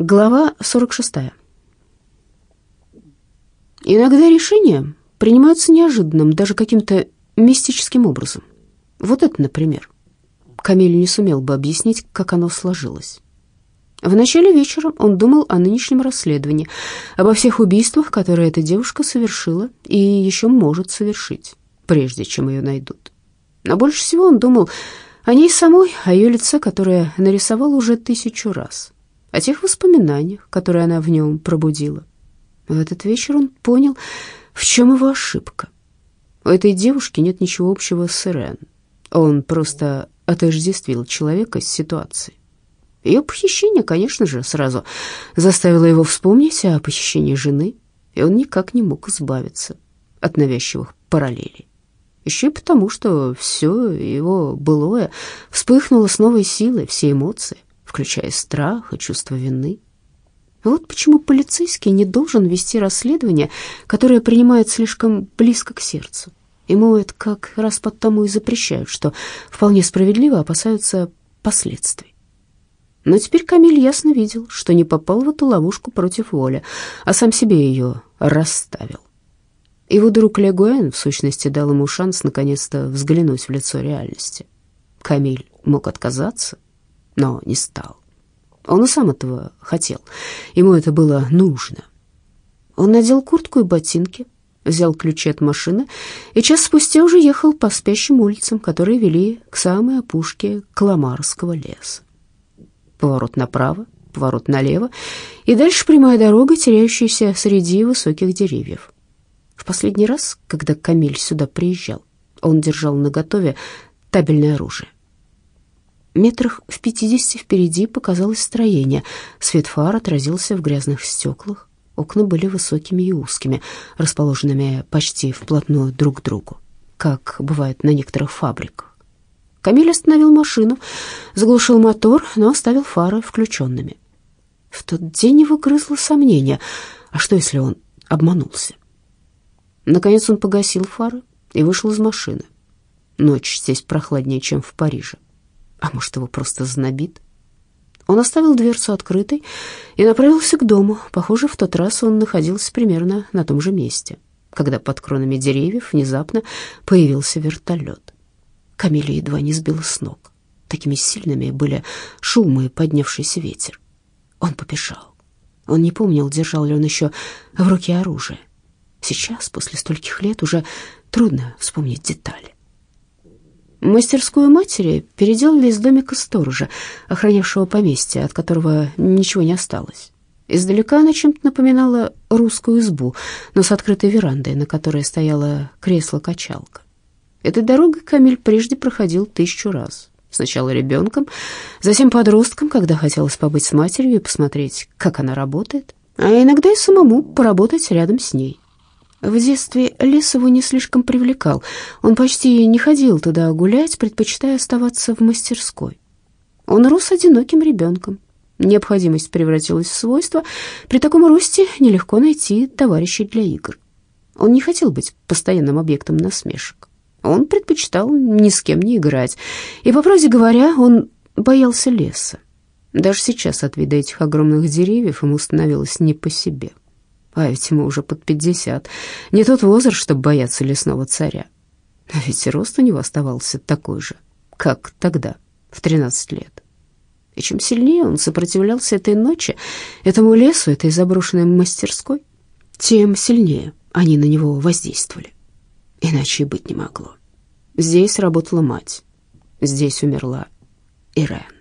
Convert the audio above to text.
Глава 46. Иногда решения принимаются неожиданным, даже каким-то мистическим образом. Вот это, например. Камиль не сумел бы объяснить, как оно сложилось. В начале вечера он думал о нынешнем расследовании, обо всех убийствах, которые эта девушка совершила и еще может совершить, прежде чем ее найдут. Но больше всего он думал о ней самой, о ее лице, которое нарисовал уже тысячу раз о тех воспоминаниях, которые она в нем пробудила. В этот вечер он понял, в чем его ошибка. У этой девушки нет ничего общего с Ирен. Он просто отождествил человека с ситуацией. Ее похищение, конечно же, сразу заставило его вспомнить о похищении жены, и он никак не мог избавиться от навязчивых параллелей. Еще и потому, что все его былое вспыхнуло с новой силой, все эмоции, включая страх и чувство вины. Вот почему полицейский не должен вести расследование, которое принимает слишком близко к сердцу. Ему это как раз потому и запрещают, что вполне справедливо опасаются последствий. Но теперь Камиль ясно видел, что не попал в эту ловушку против воли, а сам себе ее расставил. Его друг Легуэн, в сущности, дал ему шанс наконец-то взглянуть в лицо реальности. Камиль мог отказаться, но не стал. Он и сам этого хотел. Ему это было нужно. Он надел куртку и ботинки, взял ключи от машины и час спустя уже ехал по спящим улицам, которые вели к самой опушке Каламарского леса. Поворот направо, поворот налево, и дальше прямая дорога, теряющаяся среди высоких деревьев. В последний раз, когда Камиль сюда приезжал, он держал наготове табельное оружие. Метрах в пятидесяти впереди показалось строение. Свет фар отразился в грязных стеклах. Окна были высокими и узкими, расположенными почти вплотную друг к другу, как бывает на некоторых фабриках. Камиль остановил машину, заглушил мотор, но оставил фары включенными. В тот день его грызло сомнение, а что, если он обманулся? Наконец он погасил фары и вышел из машины. Ночь здесь прохладнее, чем в Париже. А может, его просто знобит? Он оставил дверцу открытой и направился к дому. Похоже, в тот раз он находился примерно на том же месте, когда под кронами деревьев внезапно появился вертолет. Камиля едва не сбила с ног. Такими сильными были шумы и поднявшийся ветер. Он побежал. Он не помнил, держал ли он еще в руке оружие. Сейчас, после стольких лет, уже трудно вспомнить детали. Мастерскую матери переделали из домика сторожа, охранявшего поместье, от которого ничего не осталось. Издалека она чем-то напоминала русскую избу, но с открытой верандой, на которой стояло кресло-качалка. Этой дорогой Камиль прежде проходил тысячу раз. Сначала ребенком, затем подростком, когда хотелось побыть с матерью и посмотреть, как она работает, а иногда и самому поработать рядом с ней. В детстве лес его не слишком привлекал. Он почти не ходил туда гулять, предпочитая оставаться в мастерской. Он рос одиноким ребенком. Необходимость превратилась в свойство. При таком росте нелегко найти товарищей для игр. Он не хотел быть постоянным объектом насмешек. Он предпочитал ни с кем не играть. И, по правде говоря, он боялся леса. Даже сейчас от вида этих огромных деревьев ему становилось не по себе. А ведь ему уже под пятьдесят. Не тот возраст, чтобы бояться лесного царя. А ведь рост у него оставался такой же, как тогда, в тринадцать лет. И чем сильнее он сопротивлялся этой ночи, этому лесу, этой заброшенной мастерской, тем сильнее они на него воздействовали. Иначе и быть не могло. Здесь работала мать, здесь умерла Ирен.